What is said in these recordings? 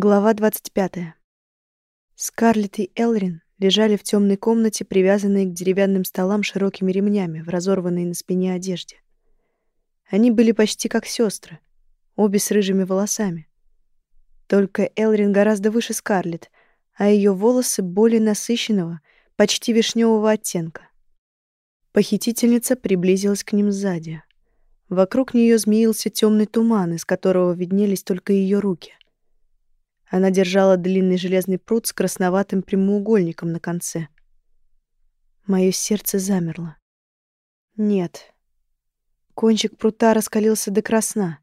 Глава 25. Скарлетт и Элрин лежали в темной комнате, привязанные к деревянным столам широкими ремнями в разорванной на спине одежде. Они были почти как сестры, обе с рыжими волосами. Только Элрин гораздо выше Скарлетт, а ее волосы более насыщенного, почти вишневого оттенка. Похитительница приблизилась к ним сзади. Вокруг нее змеился темный туман, из которого виднелись только ее руки — она держала длинный железный пруд с красноватым прямоугольником на конце. Моё сердце замерло. Нет. Кончик прута раскалился до красна.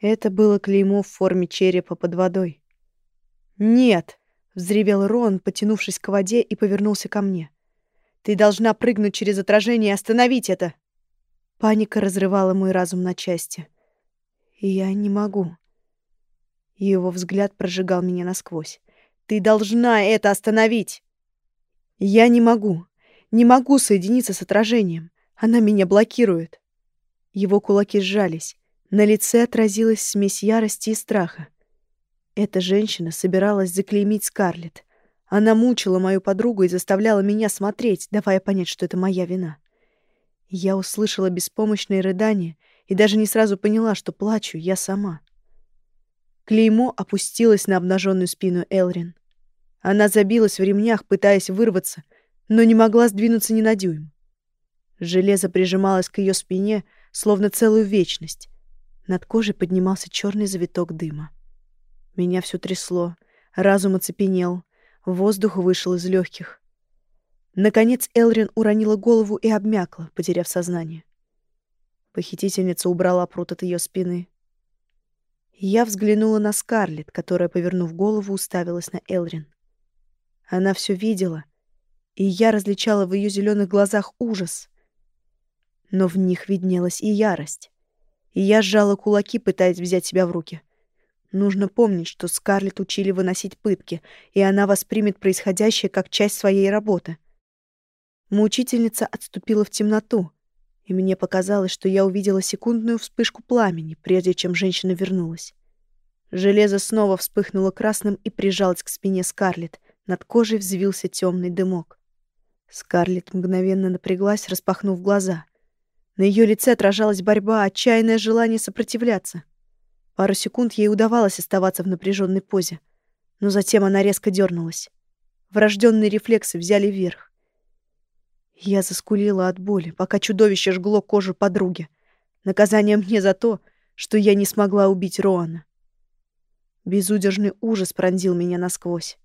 Это было клеймо в форме черепа под водой. «Нет!» — взревел Рон, потянувшись к воде и повернулся ко мне. «Ты должна прыгнуть через отражение и остановить это!» Паника разрывала мой разум на части. Я не могу. Его взгляд прожигал меня насквозь. «Ты должна это остановить!» «Я не могу. Не могу соединиться с отражением. Она меня блокирует». Его кулаки сжались. На лице отразилась смесь ярости и страха. Эта женщина собиралась заклеймить Скарлетт. Она мучила мою подругу и заставляла меня смотреть, давая понять, что это моя вина. Я услышала беспомощные рыдания и даже не сразу поняла, что плачу я сама. Клеймо опустилось на обнаженную спину Элрин. Она забилась в ремнях, пытаясь вырваться, но не могла сдвинуться ни на дюйм. Железо прижималось к ее спине, словно целую вечность. Над кожей поднимался черный завиток дыма. Меня все трясло, разум оцепенел, воздух вышел из легких. Наконец Элрин уронила голову и обмякла, потеряв сознание. Похитительница убрала пруд от ее спины. Я взглянула на Скарлетт, которая, повернув голову, уставилась на Элрин. Она все видела, и я различала в ее зеленых глазах ужас. Но в них виднелась и ярость. И я сжала кулаки, пытаясь взять себя в руки. Нужно помнить, что Скарлетт учили выносить пытки, и она воспримет происходящее как часть своей работы. Мучительница отступила в темноту, и мне показалось, что я увидела секундную вспышку пламени, прежде чем женщина вернулась. Железо снова вспыхнуло красным и прижалось к спине Скарлетт. Над кожей взвился темный дымок. Скарлетт мгновенно напряглась, распахнув глаза. На ее лице отражалась борьба, отчаянное желание сопротивляться. Пару секунд ей удавалось оставаться в напряженной позе, но затем она резко дернулась. Врожденные рефлексы взяли верх. Я заскулила от боли, пока чудовище жгло кожу подруги. Наказание мне за то, что я не смогла убить Роана. Безудержный ужас пронзил меня насквозь.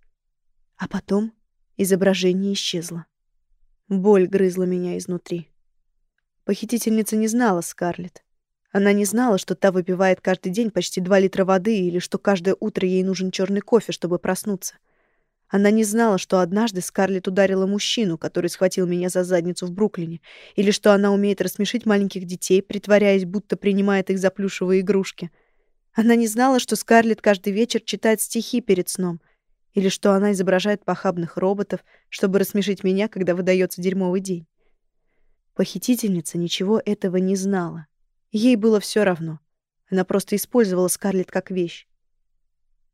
А потом изображение исчезло. Боль грызла меня изнутри. Похитительница не знала Скарлетт. Она не знала, что та выпивает каждый день почти два литра воды или что каждое утро ей нужен черный кофе, чтобы проснуться. Она не знала, что однажды Скарлетт ударила мужчину, который схватил меня за задницу в Бруклине, или что она умеет рассмешить маленьких детей, притворяясь, будто принимает их за плюшевые игрушки. Она не знала, что Скарлетт каждый вечер читает стихи перед сном, или что она изображает похабных роботов, чтобы рассмешить меня, когда выдается дерьмовый день. Похитительница ничего этого не знала. Ей было все равно. Она просто использовала Скарлетт как вещь.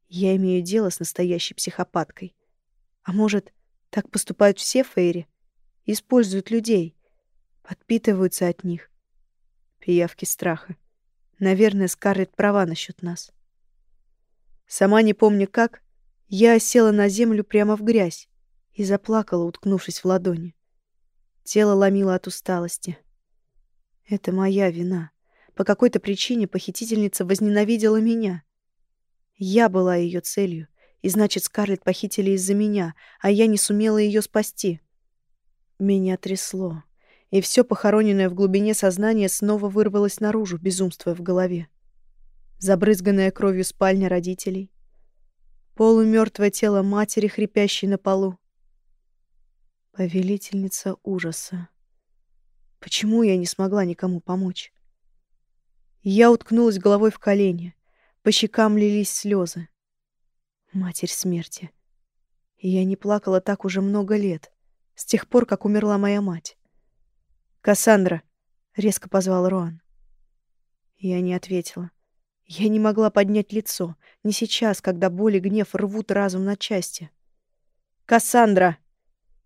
Я имею дело с настоящей психопаткой. А может, так поступают все фейри? Используют людей, подпитываются от них. Пиявки страха. Наверное, Скарлетт права насчет нас. Сама не помню как, я села на землю прямо в грязь и заплакала, уткнувшись в ладони. Тело ломило от усталости. Это моя вина. По какой-то причине похитительница возненавидела меня. Я была ее целью и значит, Скарлетт похитили из-за меня, а я не сумела ее спасти. Меня трясло, и все похороненное в глубине сознания снова вырвалось наружу, безумствуя в голове. Забрызганная кровью спальня родителей, полумертвое тело матери, хрипящей на полу. Повелительница ужаса. Почему я не смогла никому помочь? Я уткнулась головой в колени. По щекам лились слезы. Матерь смерти. Я не плакала так уже много лет, с тех пор, как умерла моя мать. «Кассандра!» — резко позвал Роан. Я не ответила. Я не могла поднять лицо. Не сейчас, когда боль и гнев рвут разум на части. «Кассандра!»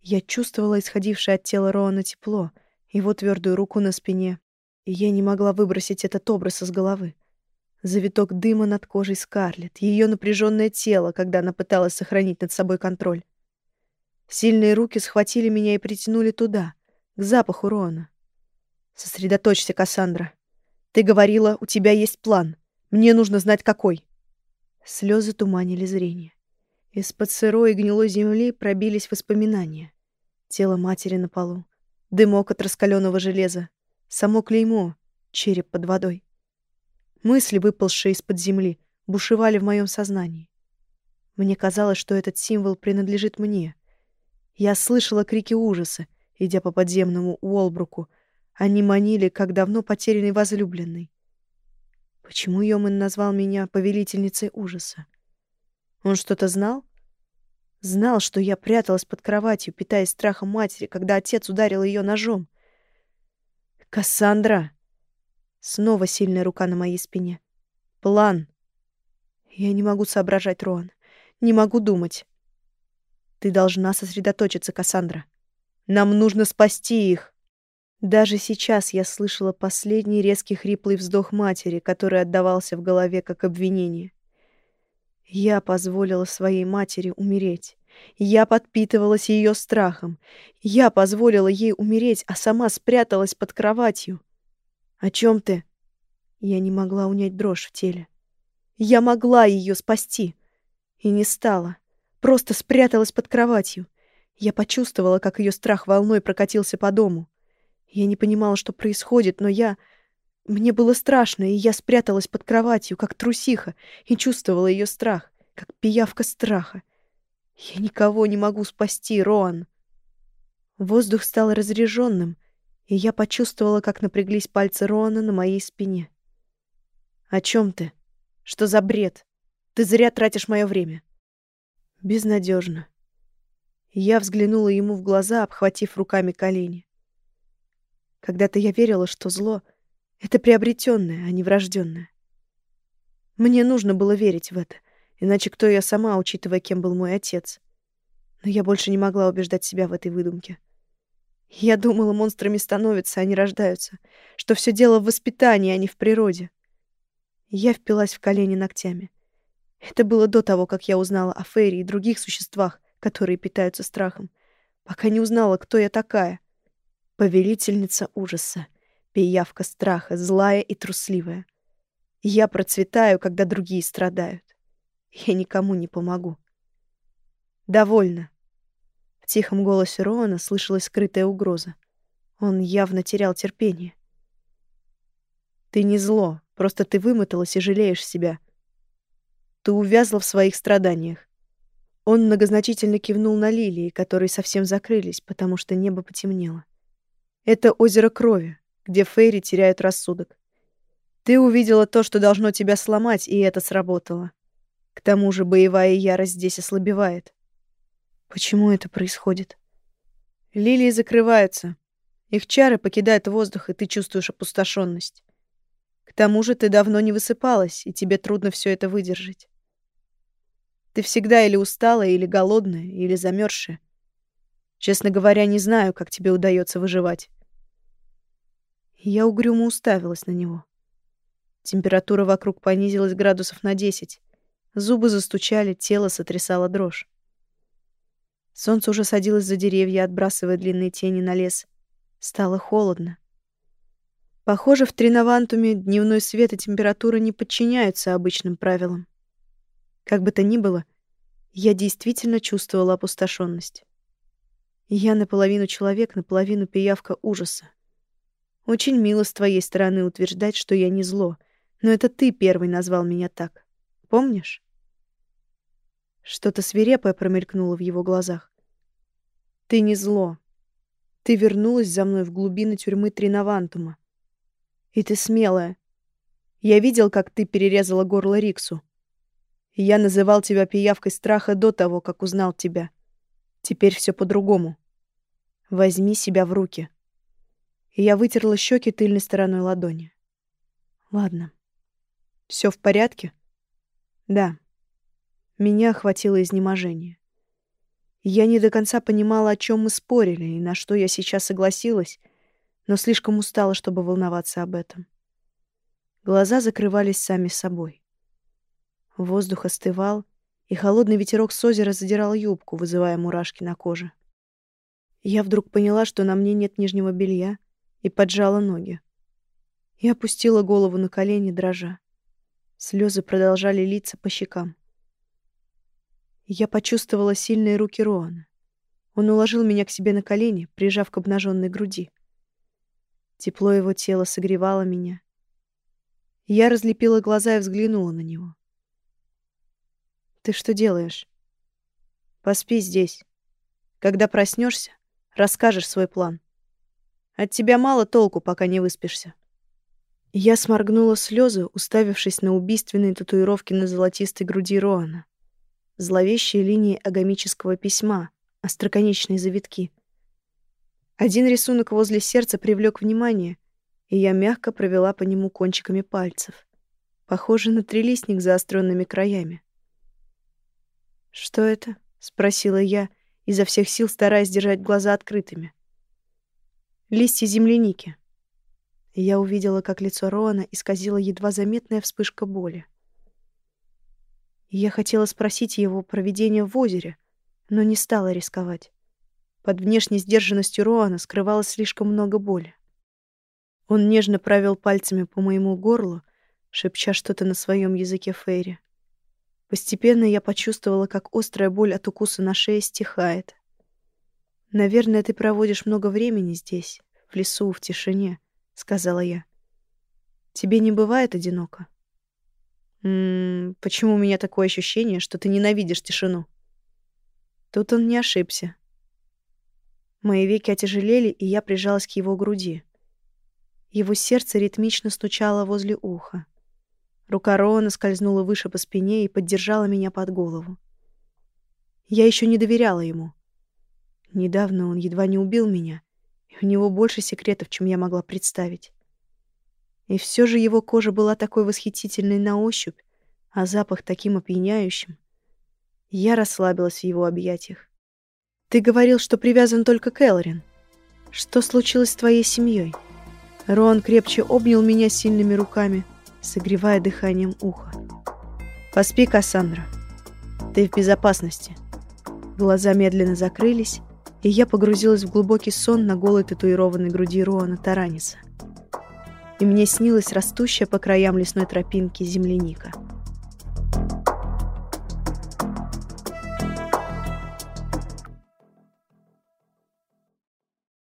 Я чувствовала исходившее от тела Роана тепло, его твердую руку на спине, и я не могла выбросить этот образ из головы. Завиток дыма над кожей Скарлетт, ее напряженное тело, когда она пыталась сохранить над собой контроль. Сильные руки схватили меня и притянули туда, к запаху Роана. «Сосредоточься, Кассандра. Ты говорила, у тебя есть план. Мне нужно знать, какой». Слезы туманили зрение. Из-под сырой и гнилой земли пробились воспоминания. Тело матери на полу, дымок от раскаленного железа, само клеймо, череп под водой. Мысли, выползшие из-под земли, бушевали в моем сознании. Мне казалось, что этот символ принадлежит мне. Я слышала крики ужаса, идя по подземному Уолбруку. Они манили, как давно потерянный возлюбленный. Почему Йоман назвал меня повелительницей ужаса? Он что-то знал? Знал, что я пряталась под кроватью, питаясь страхом матери, когда отец ударил ее ножом. «Кассандра!» Снова сильная рука на моей спине. «План!» Я не могу соображать, Роан. Не могу думать. Ты должна сосредоточиться, Кассандра. Нам нужно спасти их. Даже сейчас я слышала последний резкий хриплый вздох матери, который отдавался в голове как обвинение. Я позволила своей матери умереть. Я подпитывалась ее страхом. Я позволила ей умереть, а сама спряталась под кроватью. О чем ты? Я не могла унять дрожь в теле. Я могла ее спасти. И не стала. Просто спряталась под кроватью. Я почувствовала, как ее страх волной прокатился по дому. Я не понимала, что происходит, но я... Мне было страшно, и я спряталась под кроватью, как трусиха, и чувствовала ее страх, как пиявка страха. Я никого не могу спасти, Роан. Воздух стал разреженным, и я почувствовала, как напряглись пальцы Роана на моей спине. «О чем ты? Что за бред? Ты зря тратишь мое время». Безнадежно. Я взглянула ему в глаза, обхватив руками колени. Когда-то я верила, что зло — это приобретенное, а не врожденное. Мне нужно было верить в это, иначе кто я сама, учитывая, кем был мой отец? Но я больше не могла убеждать себя в этой выдумке. Я думала, монстрами становятся, а не рождаются, что все дело в воспитании, а не в природе. Я впилась в колени ногтями. Это было до того, как я узнала о Фейре и других существах, которые питаются страхом, пока не узнала, кто я такая. Повелительница ужаса, пиявка страха, злая и трусливая. Я процветаю, когда другие страдают. Я никому не помогу. Довольно. В тихом голосе Роана слышалась скрытая угроза. Он явно терял терпение. Ты не зло, просто ты вымоталась и жалеешь себя. Ты увязла в своих страданиях. Он многозначительно кивнул на лилии, которые совсем закрылись, потому что небо потемнело. Это озеро крови, где фейри теряют рассудок. Ты увидела то, что должно тебя сломать, и это сработало. К тому же боевая ярость здесь ослабевает. Почему это происходит? Лилии закрываются. Их чары покидают воздух, и ты чувствуешь опустошенность. К тому же ты давно не высыпалась, и тебе трудно все это выдержать. Ты всегда или усталая, или голодная, или замерзшая. Честно говоря, не знаю, как тебе удается выживать. Я угрюмо уставилась на него. Температура вокруг понизилась градусов на десять. Зубы застучали, тело сотрясало дрожь. Солнце уже садилось за деревья, отбрасывая длинные тени на лес. Стало холодно. Похоже, в Тринавантуме дневной свет и температура не подчиняются обычным правилам. Как бы то ни было, я действительно чувствовала опустошенность. Я наполовину человек, наполовину пиявка ужаса. Очень мило с твоей стороны утверждать, что я не зло, но это ты первый назвал меня так. Помнишь? Что-то свирепое промелькнуло в его глазах. Ты не зло. Ты вернулась за мной в глубины тюрьмы Тринавантума. И ты смелая. Я видел, как ты перерезала горло Риксу. Я называл тебя пиявкой страха до того, как узнал тебя. Теперь все по-другому. Возьми себя в руки я вытерла щеки тыльной стороной ладони. Ладно. Все в порядке?» «Да». Меня охватило изнеможение. Я не до конца понимала, о чем мы спорили и на что я сейчас согласилась, но слишком устала, чтобы волноваться об этом. Глаза закрывались сами собой. Воздух остывал, и холодный ветерок с озера задирал юбку, вызывая мурашки на коже. Я вдруг поняла, что на мне нет нижнего белья, и поджала ноги. Я опустила голову на колени, дрожа. Слезы продолжали литься по щекам. Я почувствовала сильные руки Роана. Он уложил меня к себе на колени, прижав к обнаженной груди. Тепло его тела согревало меня. Я разлепила глаза и взглянула на него. «Ты что делаешь?» «Поспи здесь. Когда проснешься, расскажешь свой план. От тебя мало толку, пока не выспишься». Я сморгнула слезы, уставившись на убийственные татуировки на золотистой груди Роана. Зловещие линии агамического письма, остроконечные завитки. Один рисунок возле сердца привлек внимание, и я мягко провела по нему кончиками пальцев. Похоже на трилистник заостренными краями. «Что это?» — спросила я, изо всех сил стараясь держать глаза открытыми. «Листья земляники», я увидела, как лицо Роана исказило едва заметная вспышка боли. Я хотела спросить его про видение в озере, но не стала рисковать. Под внешней сдержанностью Роана скрывалось слишком много боли. Он нежно провел пальцами по моему горлу, шепча что-то на своем языке Фейри. Постепенно я почувствовала, как острая боль от укуса на шее стихает. «Наверное, ты проводишь много времени здесь, в лесу, в тишине», — сказала я. «Тебе не бывает одиноко?» «М «М-м, «Почему у меня такое ощущение, что ты ненавидишь тишину?» Тут он не ошибся. Мои веки отяжелели, и я прижалась к его груди. Его сердце ритмично стучало возле уха. Рука Роана скользнула выше по спине и поддержала меня под голову. Я еще не доверяла ему. Недавно он едва не убил меня, у него больше секретов, чем я могла представить. И все же его кожа была такой восхитительной на ощупь, а запах таким опьяняющим. Я расслабилась в его объятиях. «Ты говорил, что привязан только к Элрин. Что случилось с твоей семьей? Рон крепче обнял меня сильными руками, согревая дыханием уха. «Поспи, Кассандра. Ты в безопасности». Глаза медленно закрылись, и я погрузилась в глубокий сон на голой татуированной груди Роана Тараниса. И мне снилась растущая по краям лесной тропинки земляника —